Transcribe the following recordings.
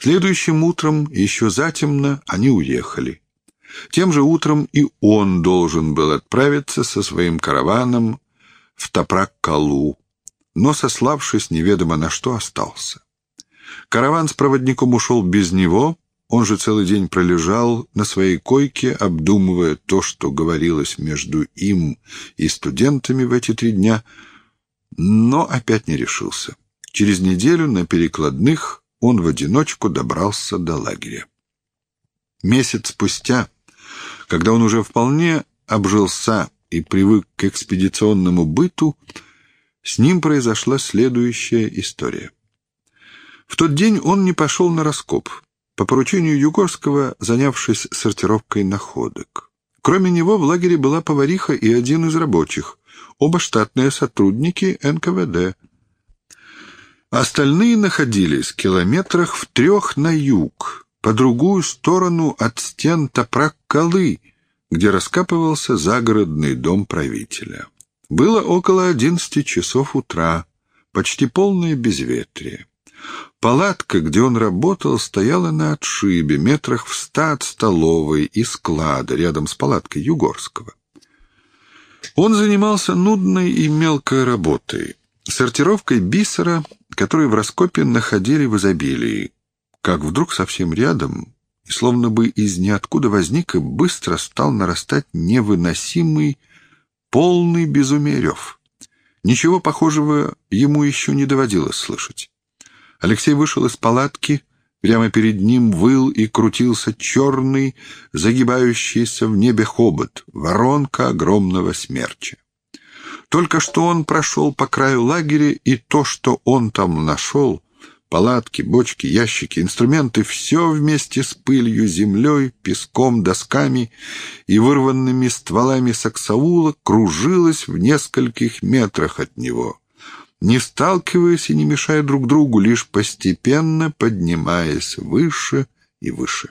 Следующим утром, еще затемно, они уехали. Тем же утром и он должен был отправиться со своим караваном в Тапрак-Калу, но, сославшись неведомо на что, остался. Караван с проводником ушел без него, он же целый день пролежал на своей койке, обдумывая то, что говорилось между им и студентами в эти три дня, но опять не решился. Через неделю на перекладных он в одиночку добрался до лагеря. Месяц спустя, когда он уже вполне обжился и привык к экспедиционному быту, с ним произошла следующая история. В тот день он не пошел на раскоп, по поручению Югорского занявшись сортировкой находок. Кроме него в лагере была повариха и один из рабочих, оба штатные сотрудники НКВД. Остальные находились километрах в трех на юг, по другую сторону от стен Топрак-Калы, где раскапывался загородный дом правителя. Было около одиннадцати часов утра, почти полное безветрие. Палатка, где он работал, стояла на отшибе, метрах в ста от столовой и склада, рядом с палаткой Югорского. Он занимался нудной и мелкой работой, сортировкой бисера, который в раскопе находили в изобилии, как вдруг совсем рядом, и словно бы из ниоткуда возник и быстро стал нарастать невыносимый, полный безумие. Ничего похожего ему еще не доводилось слышать. Алексей вышел из палатки, прямо перед ним выл и крутился черный, загибающийся в небе хобот, воронка огромного смерча. Только что он прошел по краю лагеря, и то, что он там нашел, палатки, бочки, ящики, инструменты, все вместе с пылью, землей, песком, досками и вырванными стволами саксаула кружилось в нескольких метрах от него не сталкиваясь и не мешая друг другу, лишь постепенно поднимаясь выше и выше.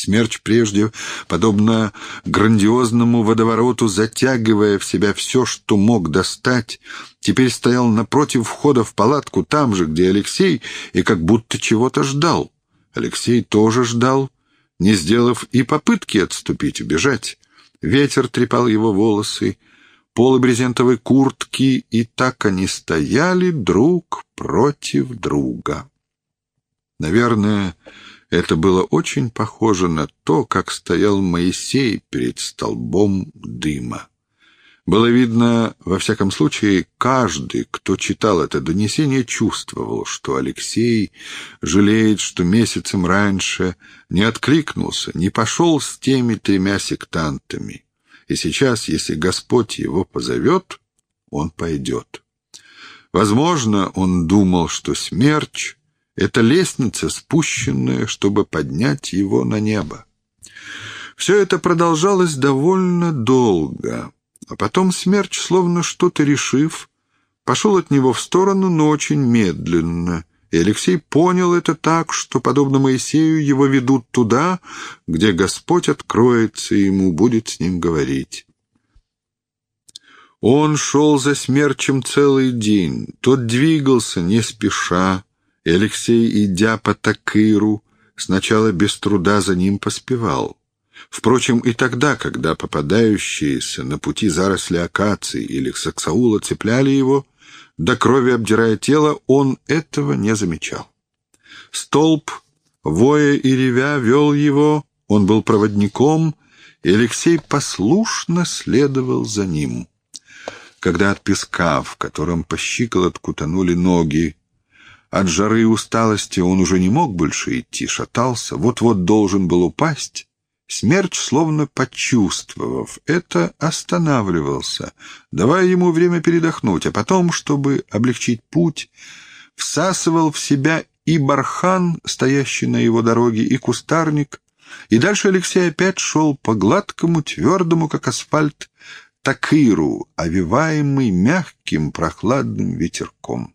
Смерч прежде, подобно грандиозному водовороту, затягивая в себя все, что мог достать, теперь стоял напротив входа в палатку, там же, где Алексей, и как будто чего-то ждал. Алексей тоже ждал, не сделав и попытки отступить, убежать. Ветер трепал его волосы, полы брезентовой куртки, и так они стояли друг против друга. Наверное, это было очень похоже на то, как стоял Моисей перед столбом дыма. Было видно, во всяком случае, каждый, кто читал это донесение, чувствовал, что Алексей жалеет, что месяцем раньше не откликнулся, не пошел с теми тремя сектантами и сейчас, если Господь его позовет, он пойдет. Возможно, он думал, что смерч — это лестница, спущенная, чтобы поднять его на небо. Все это продолжалось довольно долго, а потом смерч, словно что-то решив, пошел от него в сторону, но очень медленно, и Алексей понял это так, что, подобно Моисею, его ведут туда, где Господь откроется и ему, будет с ним говорить. Он шел за смерчем целый день, тот двигался не спеша, и Алексей, идя по Такыру, сначала без труда за ним поспевал. Впрочем, и тогда, когда попадающиеся на пути заросли акации или саксаула цепляли его, до крови обдирая тело, он этого не замечал. Столб, воя и ревя, вел его, он был проводником, и Алексей послушно следовал за ним. Когда от песка, в котором по щиколотку тонули ноги, от жары и усталости он уже не мог больше идти, шатался, вот-вот должен был упасть, Смерч, словно почувствовав это, останавливался, давая ему время передохнуть, а потом, чтобы облегчить путь, всасывал в себя и бархан, стоящий на его дороге, и кустарник, и дальше Алексей опять шел по гладкому, твердому, как асфальт, такиру, овиваемый мягким прохладным ветерком.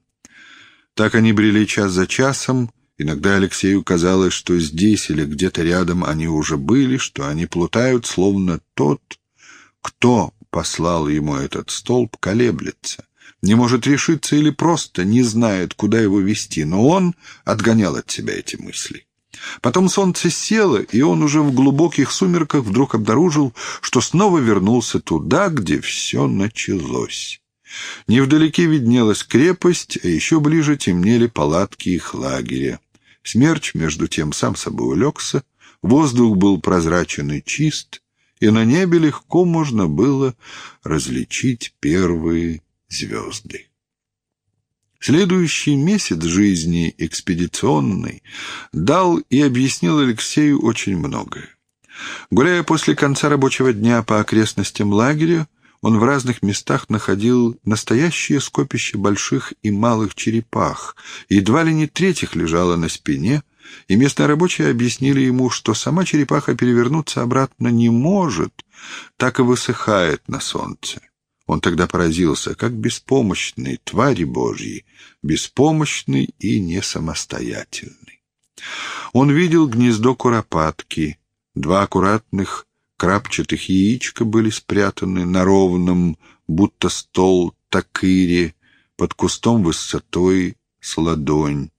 Так они брели час за часом, Иногда Алексею казалось, что здесь или где-то рядом они уже были, что они плутают, словно тот, кто послал ему этот столб, колеблется, не может решиться или просто не знает, куда его вести, но он отгонял от себя эти мысли. Потом солнце село, и он уже в глубоких сумерках вдруг обнаружил, что снова вернулся туда, где все началось. Невдалеке виднелась крепость, а еще ближе темнели палатки их лагеря. Смерч, между тем, сам собой улегся, воздух был прозрачен и чист, и на небе легко можно было различить первые звезды. Следующий месяц жизни экспедиционной дал и объяснил Алексею очень многое. Гуляя после конца рабочего дня по окрестностям лагеря, он в разных местах находил настоящее скопище больших и малых черепах, едва ли не третьих лежало на спине, и местные рабочие объяснили ему, что сама черепаха перевернуться обратно не может, так и высыхает на солнце. Он тогда поразился, как беспомощный, твари Божьи, беспомощный и не самостоятельный. Он видел гнездо куропатки, два аккуратных крапчатых яичка были спрятаны на ровном, будто стол такыре, под кустом высотой с ладонь.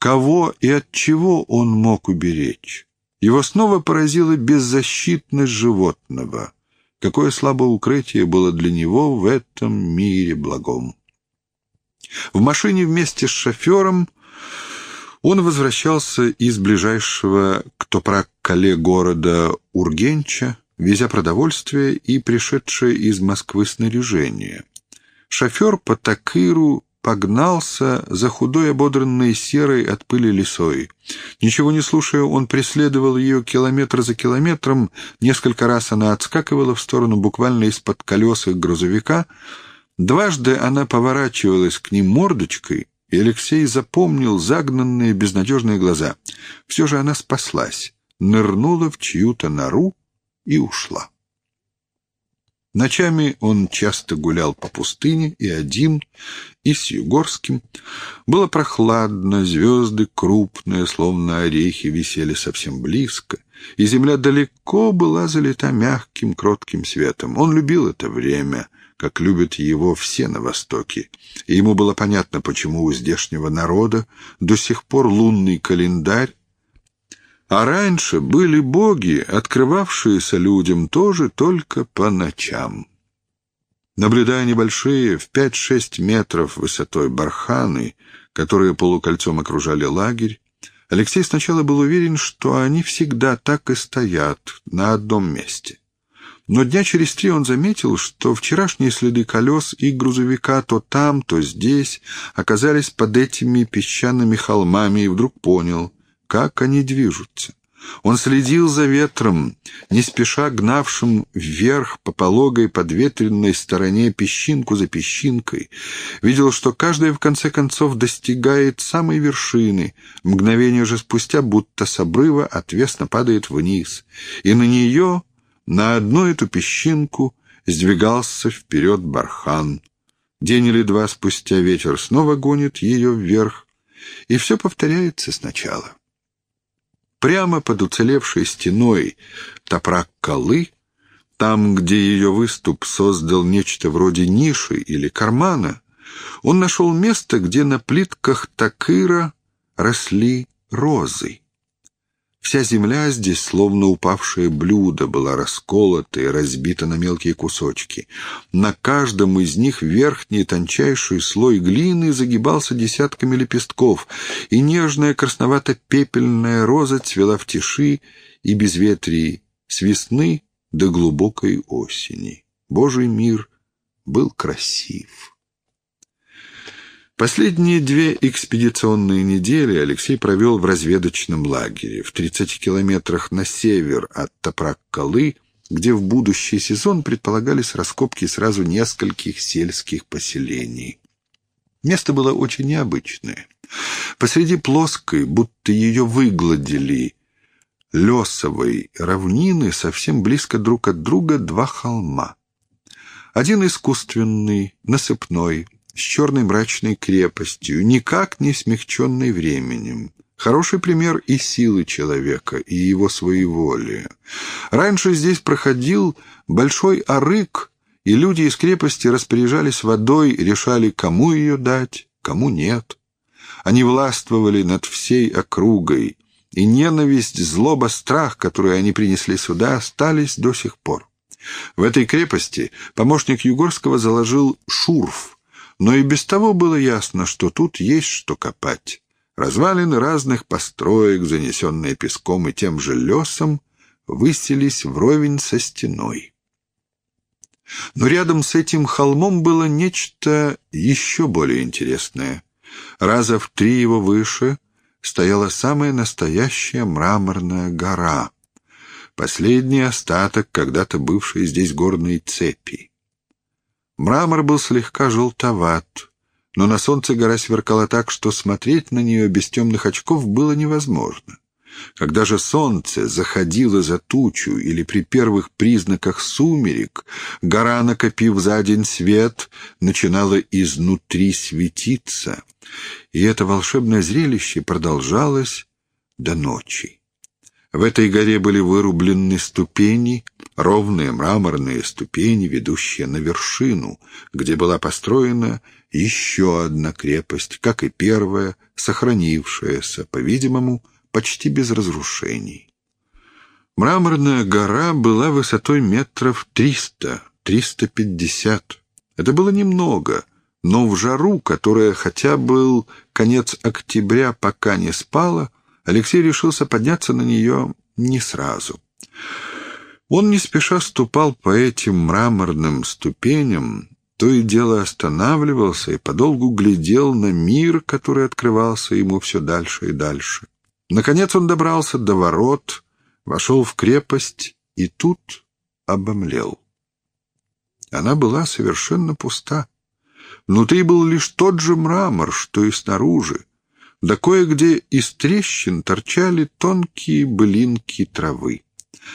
Кого и от чего он мог уберечь? Его снова поразила беззащитность животного — какое слабое укрытие было для него в этом мире благом. В машине вместе с шофером он возвращался из ближайшего к Топрак-Кале города Ургенча, везя продовольствие и пришедшее из Москвы снаряжение. Шофер по Такыру погнался за худой ободранной серой от пыли лисой. Ничего не слушая, он преследовал ее километр за километром, несколько раз она отскакивала в сторону буквально из-под колес их грузовика. Дважды она поворачивалась к ним мордочкой, и Алексей запомнил загнанные безнадежные глаза. Все же она спаслась, нырнула в чью-то нору и ушла. Ночами он часто гулял по пустыне и один, и с Югорским. Было прохладно, звезды крупные, словно орехи, висели совсем близко, и земля далеко была залита мягким, кротким светом. Он любил это время, как любят его все на Востоке, и ему было понятно, почему у здешнего народа до сих пор лунный календарь а раньше были боги, открывавшиеся людям тоже только по ночам. Наблюдая небольшие в пять-шесть метров высотой барханы, которые полукольцом окружали лагерь, Алексей сначала был уверен, что они всегда так и стоят на одном месте. Но дня через три он заметил, что вчерашние следы колес и грузовика то там, то здесь оказались под этими песчаными холмами и вдруг понял, как они движутся. Он следил за ветром, не спеша гнавшим вверх по пологой подветренной стороне песчинку за песчинкой, видел, что каждая в конце концов достигает самой вершины, мгновение же спустя будто с обрыва отвесно падает вниз, и на нее, на одну эту песчинку, сдвигался вперед бархан. День или два спустя ветер снова гонит ее вверх, и все повторяется сначала. Прямо под уцелевшей стеной топрак колы, там, где ее выступ создал нечто вроде ниши или кармана, он нашел место, где на плитках такыра росли розы. Вся земля здесь, словно упавшее блюдо, была расколота и разбита на мелкие кусочки. На каждом из них верхний тончайший слой глины загибался десятками лепестков, и нежная красновато-пепельная роза цвела в тиши и безветрии с весны до глубокой осени. Божий мир был красив. Последние две экспедиционные недели Алексей провел в разведочном лагере в 30 километрах на север от Топрак-Калы, где в будущий сезон предполагались раскопки сразу нескольких сельских поселений. Место было очень необычное. Посреди плоской, будто ее выгладили, лесовой равнины совсем близко друг от друга два холма. Один искусственный, насыпной, с черной мрачной крепостью, никак не смягченной временем. Хороший пример и силы человека, и его своеволия. Раньше здесь проходил большой арык и люди из крепости распоряжались водой, решали, кому ее дать, кому нет. Они властвовали над всей округой, и ненависть, злоба, страх, которые они принесли сюда, остались до сих пор. В этой крепости помощник Югорского заложил шурф, но и без того было ясно, что тут есть что копать. Развалины разных построек, занесенные песком и тем же лесом, высились вровень со стеной. Но рядом с этим холмом было нечто еще более интересное. Раза в три его выше стояла самая настоящая мраморная гора, последний остаток когда-то бывшей здесь горной цепи. Мрамор был слегка желтоват, но на солнце гора сверкала так, что смотреть на нее без темных очков было невозможно. Когда же солнце заходило за тучу или при первых признаках сумерек, гора, накопив за день свет, начинала изнутри светиться, и это волшебное зрелище продолжалось до ночи. В этой горе были вырублены ступени, ровные мраморные ступени, ведущие на вершину, где была построена еще одна крепость, как и первая, сохранившаяся, по-видимому, почти без разрушений. Мраморная гора была высотой метров триста, триста пятьдесят. Это было немного, но в жару, которая хотя был конец октября, пока не спала, Алексей решился подняться на нее не сразу. Он не спеша ступал по этим мраморным ступеням, то и дело останавливался и подолгу глядел на мир, который открывался ему все дальше и дальше. Наконец он добрался до ворот, вошел в крепость и тут обомлел. Она была совершенно пуста. Внутри был лишь тот же мрамор, что и снаружи. Да кое-где из трещин торчали тонкие блинки травы.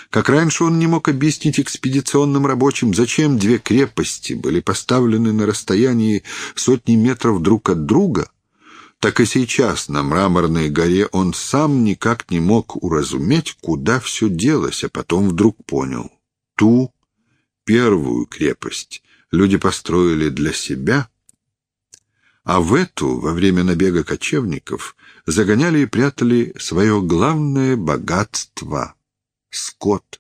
Как раньше он не мог объяснить экспедиционным рабочим, зачем две крепости были поставлены на расстоянии сотни метров друг от друга, так и сейчас на мраморной горе он сам никак не мог уразуметь, куда все делось, а потом вдруг понял. Ту первую крепость люди построили для себя, а в эту, во время набега кочевников, загоняли и прятали свое главное богатство — скот.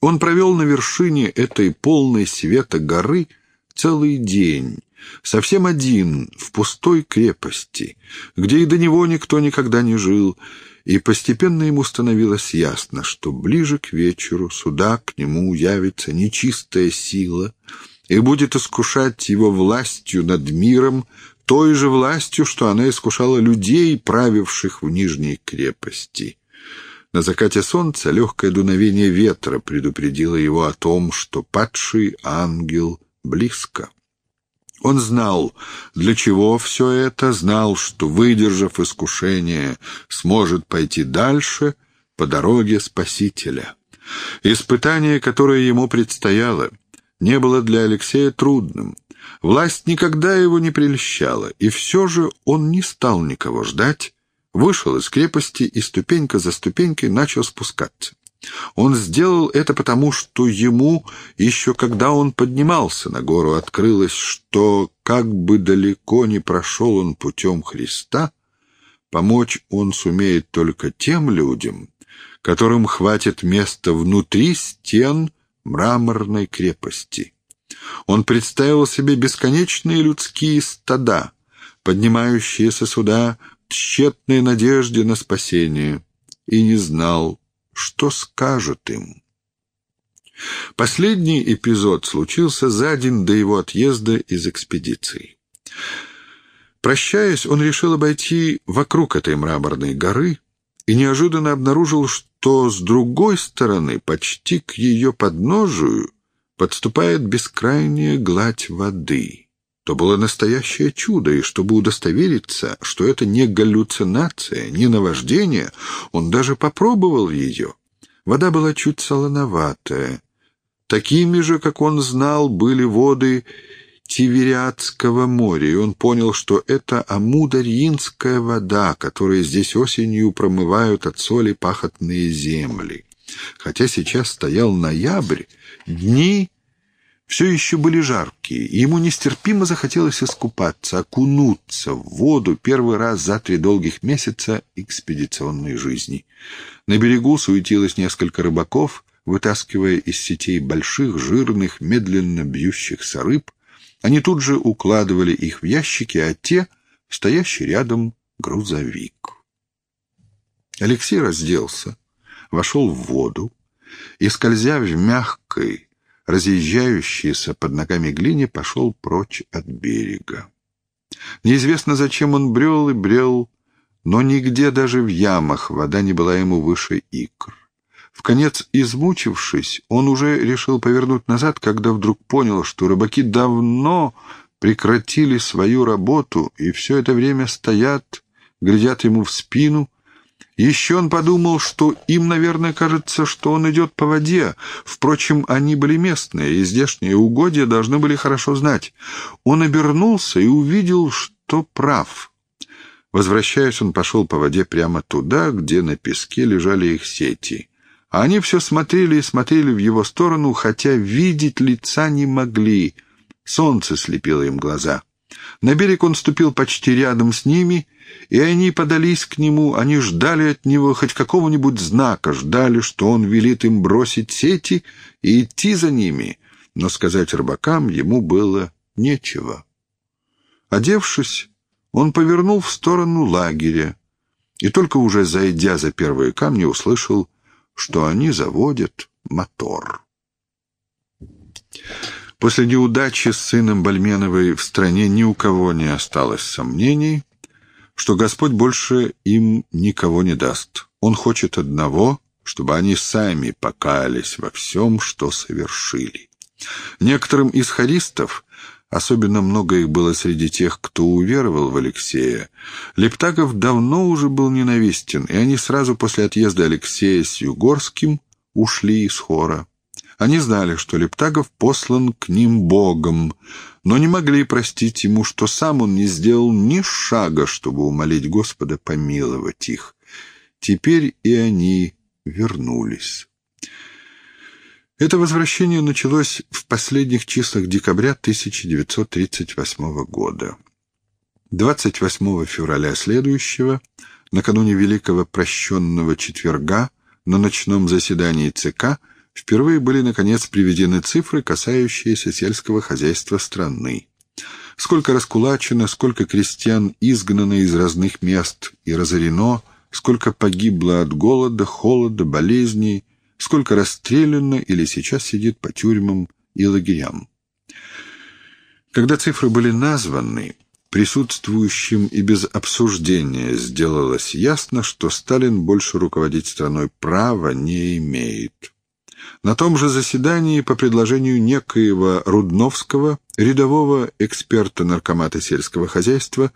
Он провел на вершине этой полной света горы целый день, совсем один, в пустой крепости, где и до него никто никогда не жил, и постепенно ему становилось ясно, что ближе к вечеру сюда к нему явится нечистая сила и будет искушать его властью над миром, той же властью, что она искушала людей, правивших в Нижней крепости. На закате солнца легкое дуновение ветра предупредило его о том, что падший ангел близко. Он знал, для чего все это, знал, что, выдержав искушение, сможет пойти дальше по дороге Спасителя. Испытание, которое ему предстояло, не было для Алексея трудным. Власть никогда его не прельщала, и все же он не стал никого ждать, вышел из крепости и ступенька за ступенькой начал спускаться. Он сделал это потому, что ему, еще когда он поднимался на гору, открылось, что, как бы далеко не прошел он путем Христа, помочь он сумеет только тем людям, которым хватит места внутри стен мраморной крепости. Он представил себе бесконечные людские стада, поднимающиеся сюда в тщетной надежде на спасение, и не знал, что скажет им. Последний эпизод случился за день до его отъезда из экспедиции. Прощаясь, он решил обойти вокруг этой мраморной горы и неожиданно обнаружил, что с другой стороны, почти к ее подножию, подступает бескрайняя гладь воды то было настоящее чудо, и чтобы удостовериться, что это не галлюцинация, не наваждение, он даже попробовал ее. Вода была чуть солоноватая. Такими же, как он знал, были воды Тивериадского моря, и он понял, что это амударьинская вода, которая здесь осенью промывают от соли пахотные земли. Хотя сейчас стоял ноябрь, дни все еще были жаркие, и ему нестерпимо захотелось искупаться, окунуться в воду первый раз за три долгих месяца экспедиционной жизни. На берегу суетилось несколько рыбаков, вытаскивая из сетей больших, жирных, медленно бьющихся рыб. Они тут же укладывали их в ящики, а те — стоящий рядом грузовик. Алексей разделся, вошел в воду и, скользя в мягкой, разъезжающийся под ногами глине, пошел прочь от берега. Неизвестно, зачем он брел и брел, но нигде, даже в ямах, вода не была ему выше икр. В конец измучившись, он уже решил повернуть назад, когда вдруг понял, что рыбаки давно прекратили свою работу и все это время стоят, глядят ему в спину еще он подумал, что им, наверное, кажется, что он идет по воде. Впрочем, они были местные, и здешние угодья должны были хорошо знать. Он обернулся и увидел, что прав. Возвращаясь, он пошел по воде прямо туда, где на песке лежали их сети. А они все смотрели и смотрели в его сторону, хотя видеть лица не могли. Солнце слепило им глаза. На берег он ступил почти рядом с ними, и они подались к нему, они ждали от него хоть какого-нибудь знака, ждали, что он велит им бросить сети и идти за ними, но сказать рыбакам ему было нечего. Одевшись, он повернул в сторону лагеря, и только уже зайдя за первые камни, услышал, что они заводят мотор. После неудачи с сыном Бальменовой в стране ни у кого не осталось сомнений, что Господь больше им никого не даст. Он хочет одного, чтобы они сами покаялись во всем, что совершили. Некоторым из харистов, особенно много их было среди тех, кто уверовал в Алексея, Лептагов давно уже был ненавистен, и они сразу после отъезда Алексея с Югорским ушли из хора. Они знали, что Лептагов послан к ним Богом, но не могли простить ему, что сам он не сделал ни шага, чтобы умолить Господа помиловать их. Теперь и они вернулись. Это возвращение началось в последних числах декабря 1938 года. 28 февраля следующего, накануне Великого Прощенного Четверга, на ночном заседании ЦК – впервые были, наконец, приведены цифры, касающиеся сельского хозяйства страны. Сколько раскулачено, сколько крестьян изгнано из разных мест и разорено, сколько погибло от голода, холода, болезней, сколько расстреляно или сейчас сидит по тюрьмам и лагерям. Когда цифры были названы, присутствующим и без обсуждения сделалось ясно, что Сталин больше руководить страной права не имеет. На том же заседании по предложению некоего Рудновского, рядового эксперта наркомата сельского хозяйства,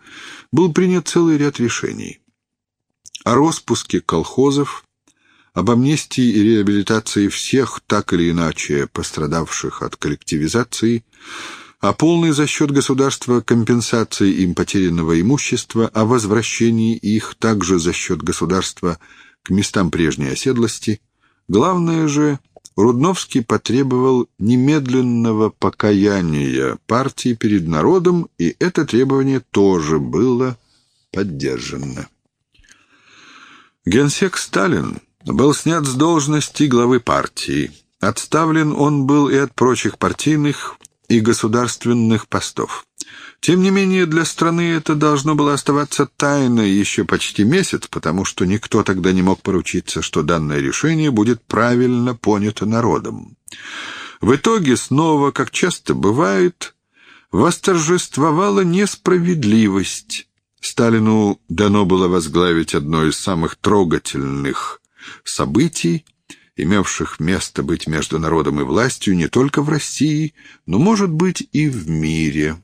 был принят целый ряд решений. О распуске колхозов, об амнистии и реабилитации всех так или иначе пострадавших от коллективизации, о полной за счет государства компенсации им потерянного имущества, о возвращении их также за счет государства к местам прежней оседлости. Главное же Рудновский потребовал немедленного покаяния партии перед народом, и это требование тоже было поддержано. Генсек Сталин был снят с должности главы партии. Отставлен он был и от прочих партийных и государственных постов. Тем не менее, для страны это должно было оставаться тайной еще почти месяц, потому что никто тогда не мог поручиться, что данное решение будет правильно понято народом. В итоге снова, как часто бывает, восторжествовала несправедливость. Сталину дано было возглавить одно из самых трогательных событий, имевших место быть между народом и властью не только в России, но, может быть, и в мире.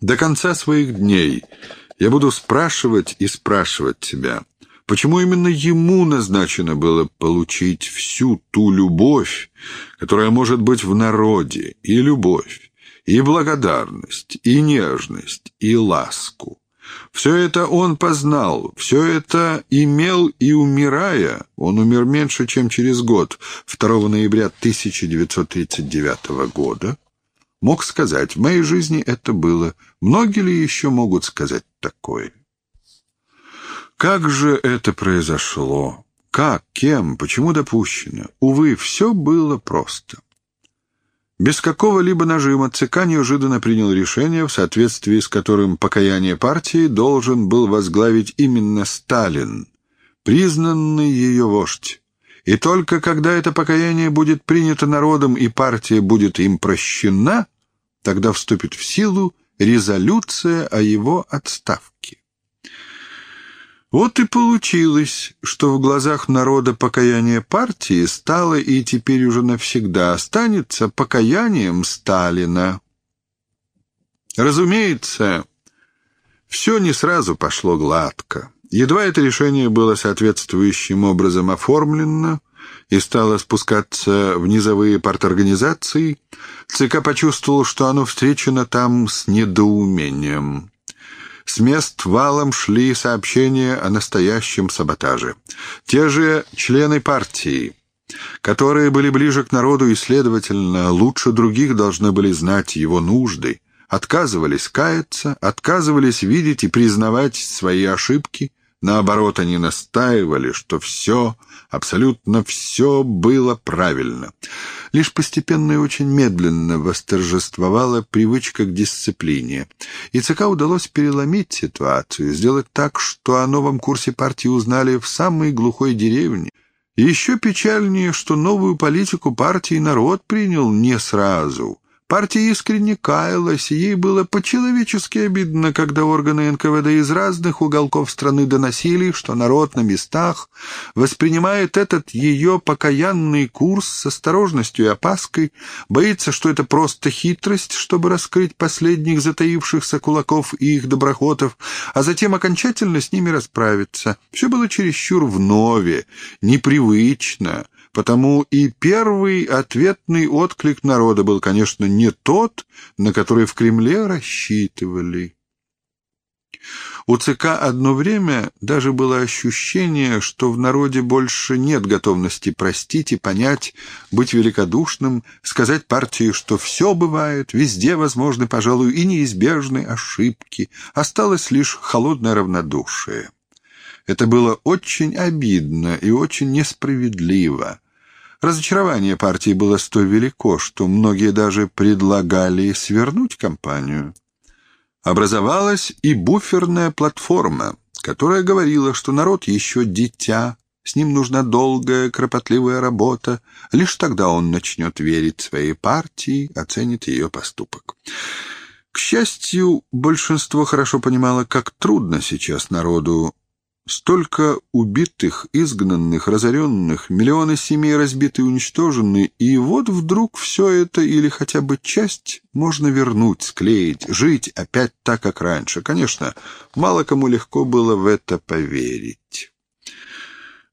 До конца своих дней я буду спрашивать и спрашивать тебя, почему именно ему назначено было получить всю ту любовь, которая может быть в народе, и любовь, и благодарность, и нежность, и ласку. Все это он познал, все это имел и умирая, он умер меньше, чем через год, 2 ноября 1939 года, мог сказать, в моей жизни это было. Многие ли еще могут сказать такое? Как же это произошло? Как, кем, почему допущено? Увы, все было просто. Без какого-либо нажима ЦК неожиданно принял решение, в соответствии с которым покаяние партии должен был возглавить именно Сталин, признанный ее вождь. И только когда это покаяние будет принято народом и партия будет им прощена, тогда вступит в силу резолюция о его отставке. Вот и получилось, что в глазах народа покаяние партии стало и теперь уже навсегда останется покаянием Сталина. Разумеется, все не сразу пошло гладко. Едва это решение было соответствующим образом оформлено и стало спускаться в низовые парторганизации, ЦК почувствовал, что оно встречено там с недоумением. С мест валом шли сообщения о настоящем саботаже. Те же члены партии, которые были ближе к народу и, следовательно, лучше других должны были знать его нужды, отказывались каяться, отказывались видеть и признавать свои ошибки, Наоборот, они настаивали, что все, абсолютно все было правильно. Лишь постепенно и очень медленно восторжествовала привычка к дисциплине. И ЦК удалось переломить ситуацию, сделать так, что о новом курсе партии узнали в самой глухой деревне. Еще печальнее, что новую политику партии народ принял не сразу — Партия искренне каялась, ей было по-человечески обидно, когда органы НКВД из разных уголков страны доносили, что народ на местах воспринимает этот ее покаянный курс с осторожностью и опаской, боится, что это просто хитрость, чтобы раскрыть последних затаившихся кулаков и их доброхотов, а затем окончательно с ними расправиться. Все было чересчур вновь, непривычно, Потому и первый ответный отклик народа был, конечно, не тот, на который в Кремле рассчитывали. У ЦК одно время даже было ощущение, что в народе больше нет готовности простить и понять, быть великодушным, сказать партии, что все бывает, везде возможны, пожалуй, и неизбежны ошибки, осталось лишь холодное равнодушие. Это было очень обидно и очень несправедливо. Разочарование партии было столь велико, что многие даже предлагали свернуть кампанию. Образовалась и буферная платформа, которая говорила, что народ еще дитя, с ним нужна долгая, кропотливая работа, лишь тогда он начнет верить своей партии, оценит ее поступок. К счастью, большинство хорошо понимало, как трудно сейчас народу Столько убитых, изгнанных, разоренных, миллионы семей разбиты и уничтожены, и вот вдруг все это или хотя бы часть можно вернуть, склеить, жить опять так, как раньше. Конечно, мало кому легко было в это поверить.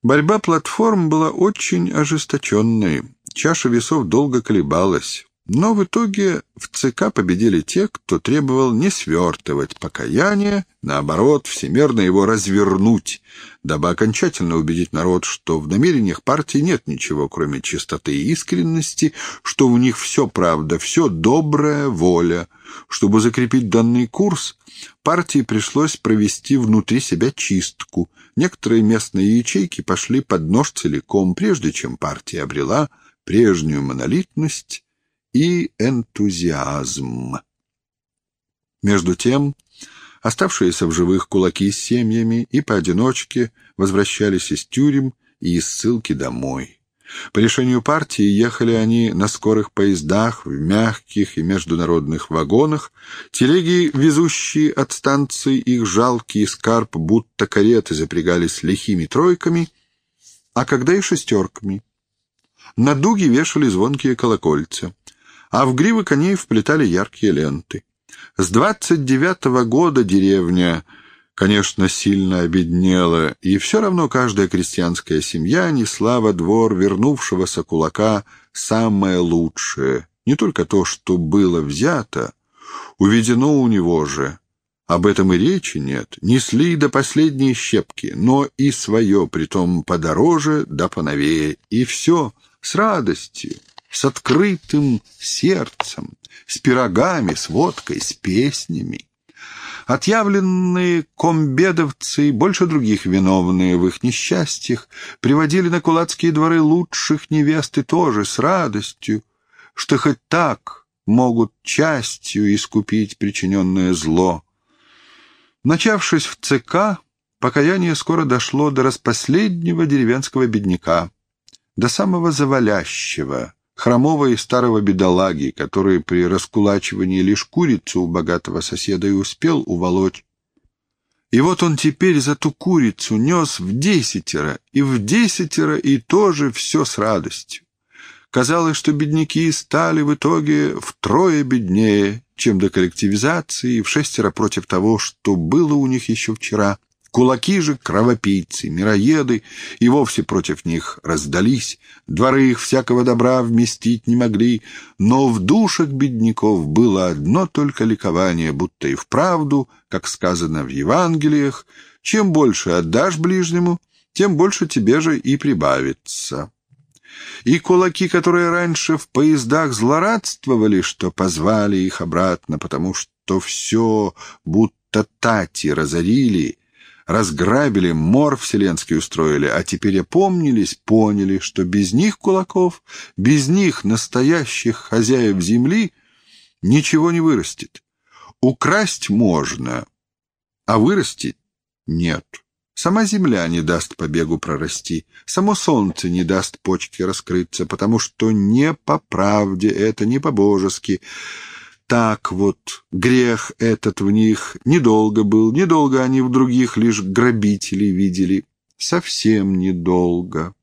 Борьба платформ была очень ожесточенной. Чаша весов долго колебалась. Но в итоге в ЦК победили те, кто требовал не свертывать покаяние, наоборот, всемерно его развернуть, дабы окончательно убедить народ, что в намерениях партии нет ничего, кроме чистоты и искренности, что у них все правда, все добрая воля. Чтобы закрепить данный курс, партии пришлось провести внутри себя чистку. Некоторые местные ячейки пошли под нож целиком, прежде чем партия обрела прежнюю монолитность и энтузиазм. Между тем, оставшиеся в живых кулаки с семьями и поодиночке возвращались из тюрем и из ссылки домой. По решению партии ехали они на скорых поездах, в мягких и международных вагонах, телеги, везущие от станции их жалкий скарб, будто кареты запрягались лихими тройками, а когда и шестерками. На дуги вешали звонкие колокольца а в гривы коней вплетали яркие ленты. С двадцать девятого года деревня, конечно, сильно обеднела, и все равно каждая крестьянская семья несла во двор вернувшегося кулака самое лучшее, не только то, что было взято, уведено у него же, об этом и речи нет, несли до последней щепки, но и свое, притом подороже да поновее, и все с радостью. С открытым сердцем, с пирогами, с водкой, с песнями. Отъявленные комбедовцы больше других виновные в их несчастьях приводили на кулацкие дворы лучших невест и тоже с радостью, что хоть так могут частью искупить причиненное зло. Начавшись в ЦК, покаяние скоро дошло до распоследнего деревенского бедняка, до самого завалящего, хромого и старого бедолаги, который при раскулачивании лишь курицу у богатого соседа и успел уволочь. И вот он теперь за ту курицу нес в десятеро, и в десятеро, и тоже все с радостью. Казалось, что бедняки стали в итоге втрое беднее, чем до коллективизации, и в шестеро против того, что было у них еще вчера. Кулаки же кровопийцы, мироеды, и вовсе против них раздались, дворы их всякого добра вместить не могли, но в душах бедняков было одно только ликование, будто и вправду, как сказано в Евангелиях, чем больше отдашь ближнему, тем больше тебе же и прибавится. И кулаки, которые раньше в поездах злорадствовали, что позвали их обратно, потому что все будто тати разорили, разграбили, мор вселенский устроили, а теперь опомнились, поняли, что без них кулаков, без них настоящих хозяев земли ничего не вырастет. Украсть можно, а вырастить нет. Сама земля не даст побегу прорасти, само солнце не даст почке раскрыться, потому что не по правде это, не по-божески, так вот, грех этот в них недолго был, недолго они в других лишь грабителей видели, совсем недолго.